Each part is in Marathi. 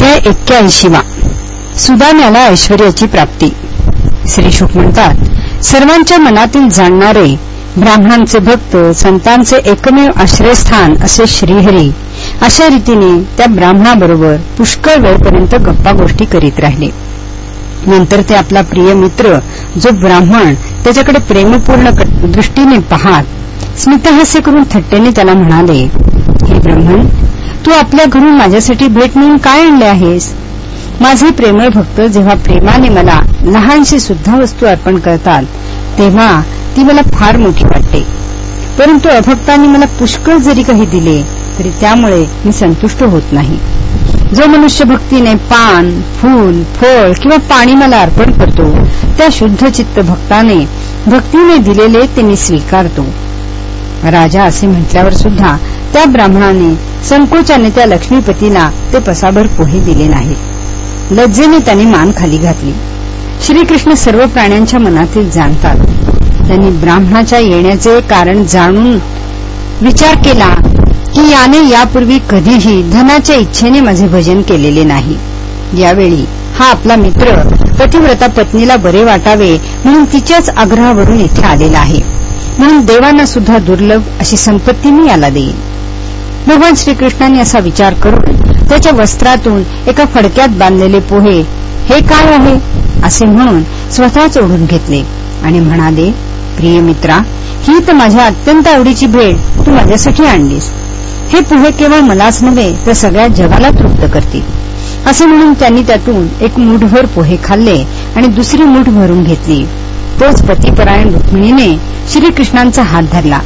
अध्याय एक्क्याऐंशीवा सुदाम्याला ऐश्वर्याची प्राप्ती. श्री शुक म्हणतात सर्वांच्या मनातील जाणणारे ब्राह्मणांचे भक्त संतांचे एकमेव आश्रयस्थान असे श्रीहरी अशा रीतीने त्या ब्राह्मणाबरोबर पुष्कळ वेळपर्यंत गप्पा गोष्टी करीत राहिले. नंतर ते आपला प्रिय मित्र जो ब्राह्मण त्याच्याकडे प्रेमपूर्ण दृष्टीने पाहात स्मितहास्य करून थट्टेने त्याला म्हणाले हे ब्राह्मण तू आपल्या घरून माझ्यासाठी भेट म्हणून काय आणले आहेस? माझे प्रेमळ भक्त जेव्हा प्रेमाने मला लहानशी सुद्धा वस्तू अर्पण करतात तेव्हा ती मला फार मोठी वाटते. परंतु अभक्तांनी मला पुष्कळ जरी काही दिले तरी त्यामुळे मी संतुष्ट होत नाही. जो मनुष्य भक्तीने पान फूल फळ किंवा पाणी मला अर्पण करतो त्या शुद्ध चित्त भक्ताने भक्तीने दिलेले ते मी स्वीकारतो. राजा असे म्हटल्यावर सुद्धा त्या ब्राह्मणाने संकोचाने त्या लक्ष्मीपतीला ते पसाभर पोहे दिले नाहीत लज्जेने त्याने मान खाली घातली. श्रीकृष्ण सर्व प्राण्यांच्या मनातील जाणतात. त्यांनी ब्राह्मणाच्या येण्याचे कारण जाणून विचार केला की याने यापूर्वी कधीही धनाच्या इच्छेने माझे भजन केलेले नाही. यावेळी हा आपला मित्र पतिव्रता पत्नीला बरे वाटावे म्हणून तिच्याच आग्रहावरून इथे आलेला आहे. म्हणून देवांना सुद्धा दुर्लभ अशी संपत्ती मी याला देईन. भगवान श्रीकृष्णांनी असा विचार करून त्याच्या वस्त्रातून एका फडक्यात बांधलेले पोहे हे काय आहे? असे म्हणून स्वतःच ओढून घेतले आणि म्हणाले प्रिय मित्रा ही तर माझ्या अत्यंत आवडीची भेट तू माझ्यासाठी आणलीस. हे पोहे केवळ मलाच नव्हे तर सगळ्या जगाला तृप्त करतील. असे म्हणून त्यांनी त्यातून एक मुठभर पोहे खाल्ले आणि दुसरी मुठ भरून घेतली. तोच पतीपरायण रुक्मिणीने श्रीकृष्णांचा हात धरला.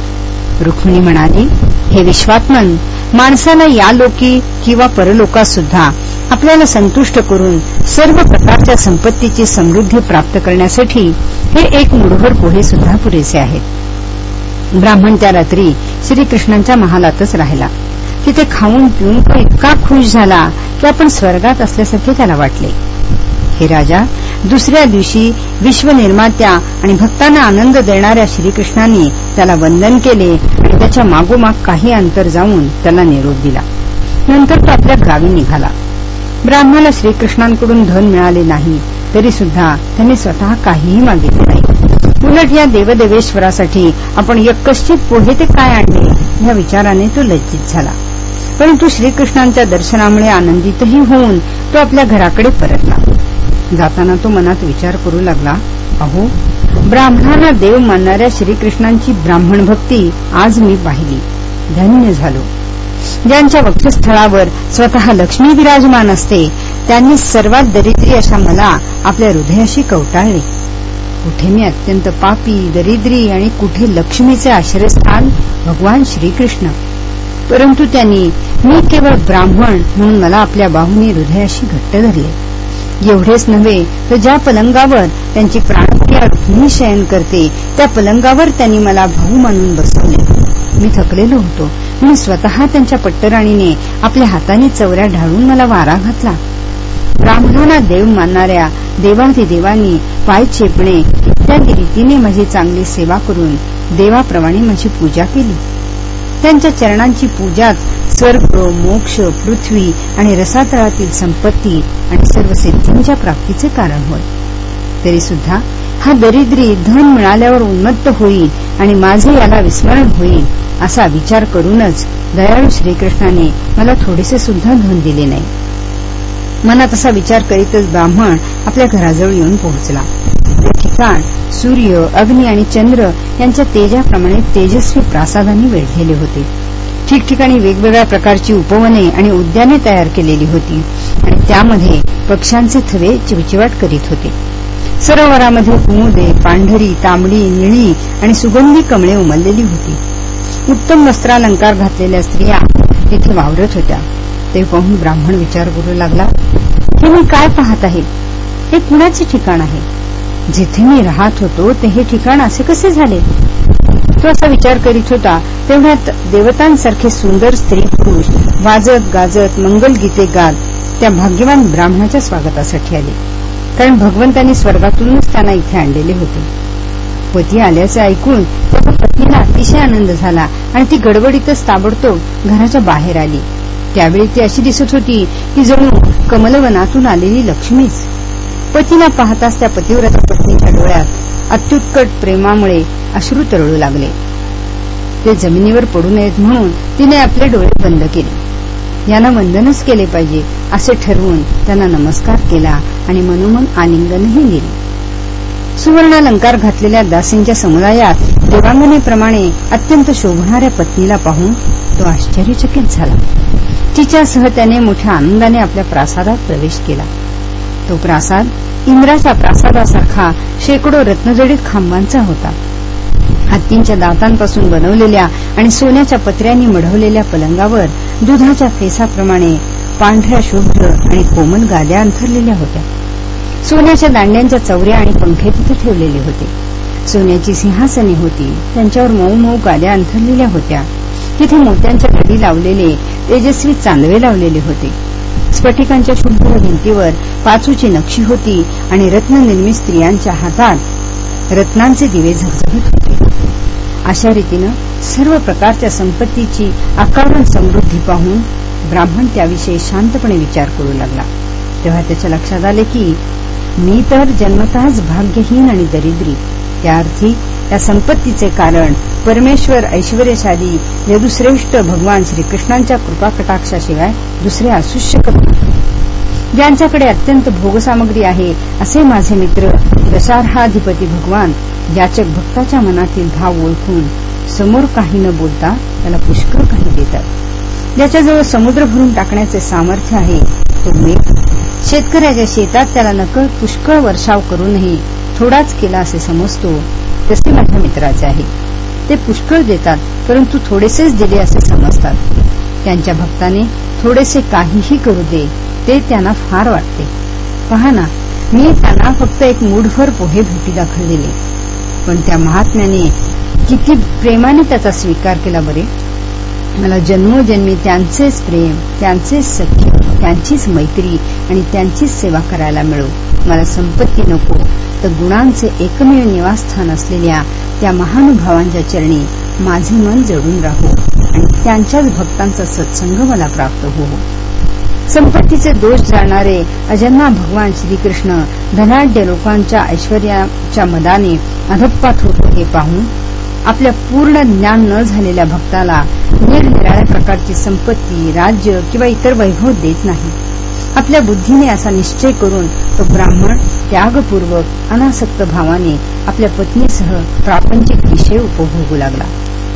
रुक्मिणी म्हणाली हे विश्वात्मन माणसाला या लोकी किंवा परलोकात सुद्धा आपल्याला संतुष्ट करून सर्व प्रकारच्या संपत्तीची समृद्धी प्राप्त करण्यासाठी हे एक मुठभर पोहे सुद्धा पुरेसे आहेत. ब्राह्मण त्या रात्री श्रीकृष्णांच्या महालातच राहिला. तिथे खाऊन पिऊन तो इतका खुश झाला की आपण स्वर्गात असल्यासारखे त्याला वाटले. हे राजा दुसऱ्या दिवशी विश्वनिर्मात्या आणि भक्तांना आनंद देणाऱ्या श्रीकृष्णांनी त्याला वंदन केले त्याच्या मागोमाग काही अंतर जाऊन त्याला निरोप दिला. नंतर तो आपल्या गावी निघाला. ब्राह्मणाला श्रीकृष्णांकडून धन मिळाले नाही तरी सुद्धा त्यांनी स्वतः काहीही मागितले नाही. उलट या देवदेवेश्वरासाठी आपण यक्कश्चित पोहे ते काय आणले या विचाराने तो लज्जित झाला. परंतु श्रीकृष्णांच्या दर्शनामुळे आनंदितही होऊन तो आपल्या घराकडे परतला. जाताना तो मनात विचार करू लागला अहो ब्राह्मणांना देव मानणाऱ्या श्रीकृष्णांची ब्राह्मण भक्ती आज मी पाहिली. धन्य झालो. ज्यांच्या वक्षस्थळावर स्वतः लक्ष्मी विराजमान असते त्यांनी सर्वात दरिद्री अशा मला आपल्या हृदयाशी कवटाळले. कुठे मी अत्यंत पापी दरिद्री आणि कुठे लक्ष्मीचे आश्रयस्थान भगवान श्रीकृष्ण. परंतु त्यांनी मी केवळ ब्राह्मण म्हणून मला आपल्या बाहूनी हृदयाशी घट्ट धरले. एवढेच नव्हे तर ज्या पलंगावर त्यांची प्राणप्रिया रुक्मिणी शयन करते त्या पलंगावर त्यांनी मला भाऊ मानून बसवले. मी थकलेलो होतो. म्हणून स्वतः त्यांच्या पट्टराणीने आपल्या हाताने चवऱ्या ढाळून मला वारा घातला. ब्राह्मणांना देव मानणाऱ्या देवाधिदेवांनी पाय चेपणे इत्यादी रीतीने माझी चांगली सेवा करून देवाप्रमाणे माझी पूजा केली. त्यांच्या चरणांची पूजाच स्वर्ग मोक्ष पृथ्वी आणि रसातळातील संपत्ती आणि सर्व सिद्धींच्या प्राप्तीचे कारण होय. तरी सुद्धा हा दरिद्री धन मिळाल्यावर उन्मत्त होईल आणि माझे याला विस्मरण होईल असा विचार करूनच दयाळू श्रीकृष्णाने मला थोडेसे सुद्धा धन दिले नाही. मनात असा विचार करीतच ब्राह्मण आपल्या घराजवळ येऊन पोहोचला. ते ठिकाण सूर्य अग्नी आणि चंद्र यांच्या तेजाप्रमाणे तेजस्वी प्रासादांनी वेढलेले होते. ठिकठिकाणी वेगवेगळ्या प्रकारची उपवने आणि उद्याने तयार केलेली होती आणि त्यामध्ये पक्ष्यांचे थवे चिवचिवाट करीत होते. सरोवरामध्ये कुमुदे पांढरी तांबडी निळी आणि सुगंधी कमळे उमललेली होती. उत्तम वस्त्रालंकार घातलेल्या स्त्रिया तिथे वावरत होत्या. ते पाहून ब्राह्मण विचार करू लागला हे मी काय पाहत आहे? हे कुणाचे ठिकाण आहे? जिथे मी राहत होतो ते हे ठिकाण असे कसे झाले? तो असा विचार करीत होता तेवढ्यात देवतांसारखे सुंदर स्त्री पुरुष वाजत गाजत मंगलगीते गात त्या भाग्यवान ब्राह्मणाच्या स्वागतासाठी आले. कारण भगवंतांनी स्वर्गातूनच त्यांना इथे आणलेले होते. पती आल्याचे ऐकून त्याच्या पत्नीला अतिशय आनंद झाला आणि ती गडबडीतच ताबडतोब घराच्या बाहेर आली. त्यावेळी ती अशी दिसत होती की जणू कमलवनातून आलेली लक्ष्मीच पतीला पाहताच त्या पतिव्रत पत्नीच्या डोळ्यात अत्युत्कट प्रेमामुळे अश्रू तरळू लागले. ते जमिनीवर पडू नयेत म्हणून तिने आपले डोळे बंद केले. यांना वंदनच केले पाहिजे असे ठरवून त्यांना नमस्कार केला आणि मनोमन आलिंगनही दिले सुवर्णालंकार घातलेल्या दासींच्या समुदायात देवांगनेप्रमाणे अत्यंत शोभणाऱ्या पत्नीला पाहून तो आश्चर्यचकित झाला. तिच्यासह त्याने मोठ्या आनंदाने आपल्या प्रासादात प्रवेश केला. तो प्रासाद इंद्राच्या प्रासादासारखा शेकडो रत्नजडीत खांबांचा होता. हत्तींच्या दातांपासून बनवलेल्या आणि सोन्याच्या पत्र्यांनी मढवलेल्या पलंगावर दुधाच्या फेसाप्रमाणे पांढऱ्या शुभ्र आणि कोमल गाद्या अंथरलेल्या होत्या. सोन्याच्या दांड्यांच्या चौऱ्या आणि पंखे तिथे ठेवलेले होते. सोन्याची सिंहासने होती त्यांच्यावर मऊ मऊ गाद्या अंथरलेल्या होत्या. तिथे मोत्यांच्या घडी लावलेले तेजस्वी चांदवे लावलेले होते. स्फटिकांच्या शुभ्र भिंतीवर पाचूची नक्षी होती आणि रत्ननिर्मित स्त्रियांच्या हातात रत्नांचे दिवे झगझगत होते. अशा रीतीनं सर्व प्रकारच्या संपत्तीची अकारण समृद्धी पाहून ब्राह्मण त्याविषयी शांतपणे विचार करू लागला. तेव्हा त्याच्या लक्षात आले की मी तर जन्मताच भाग्यहीन आणि दरिद्री. त्या अर्थी त्या संपत्तीचे कारण परमेश्वर ऐश्वर्यशाली यदुश्रेष्ठ भगवान श्रीकृष्णांच्या कृपाकटाक्षाशिवाय दुसरे असू शकत नाही. ज्यांच्याकडे अत्यंत भोगसामग्री आहे असे माझे मित्र दशार्हाधिपती भगवान याचक भक्ताच्या मनातील भाव ओळखून समोर काही न बोलता त्याला पुष्कळ काही देतात. ज्याच्याजवळ समुद्र भरून टाकण्याचे सामर्थ्य आहे तो मेघ. शेतकऱ्याच्या शेतात त्याला नकळ पुष्कळ वर्षाव करूनही थोडाच केला असे समजतो तसे माझ्या मित्राचे आहे. ते पुष्कळ देतात परंतु थोडेसेच दिले असे समजतात. त्यांच्या भक्ताने थोडेसे काहीही करू दे ते त्यांना फार वाटते. पहा ना मी त्यांना फक्त एक मूठभर पोहे भेटी दाखल दिले. पण त्या महात्म्याने किती प्रेमाने त्याचा स्वीकार केला बरे. मला जन्मोजन्मी त्यांचेच प्रेम त्यांचेच सख्य त्यांचीच मैत्री आणि त्यांचीच सेवा करायला मिळो. मला संपत्ती नको तर गुणांचे एकमेव निवासस्थान असलेल्या त्या महानुभावांच्या चरणी माझे मन जडून राहू आणि त्यांच्याच भक्तांचा सत्संग मला प्राप्त हो. संपत्तीचे दोष जाणणारे अजन्मा भगवान श्रीकृष्ण धनाढ्य लोकांच्या ऐश्वर्याच्या मदाने अधप्पात होतो हे पाहून आपल्या पूर्ण ज्ञान न झालेल्या भक्ताला निरनिराळ्या प्रकारची संपत्ती राज्य किंवा इतर वैभव देत नाही. आपल्या बुद्धीने असा निश्चय करून तो ब्राह्मण त्यागपूर्वक अनासक्त भावाने आपल्या पत्नीसह प्रापंचिक विषय उपभोगू लागला.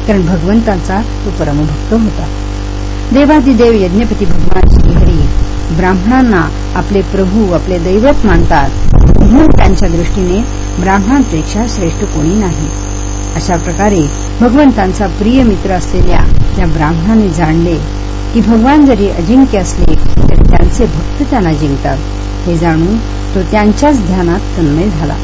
कारण भगवंतांचा तो परमभक्त होता. देवादिदेव यज्ञपती भगवान श्रीहरी ब्राह्मणांना आपले प्रभू आपले दैवत मानतात. म्हणून त्यांच्या दृष्टीने ब्राह्मणांपेक्षा श्रेष्ठ कोणी नाही. अशा प्रकारे भगवंतांचा प्रिय मित्र असलेल्या त्या ब्राह्मणाने जाणले की भगवान जरी अजिंक्य असले त्यांचे भक्त त्यांना जिंकतात. हे जाणून तो त्यांच्याच ध्यानात तन्मय झाला.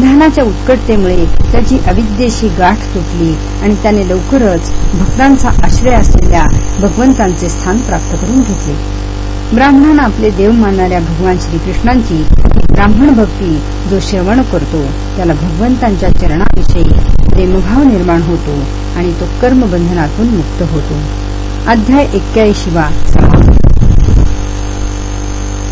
ध्यानाच्या उत्कटतेमुळे त्याची अविद्येशी गाठ तुटली आणि त्याने लवकरच भक्तांचा आश्रय असलेल्या भगवंतांचे स्थान प्राप्त करून घेतले. ब्राह्मणांना आपले देव मानणाऱ्या भगवान श्रीकृष्णांची ब्राह्मण भक्ती जो श्रवण करतो त्याला भगवंतांच्या चरणाविषयी प्रेमभाव निर्माण होतो आणि तो कर्मबंधनातून मुक्त होतो. अध्याय एक्क्याऐंशीवा समाप्त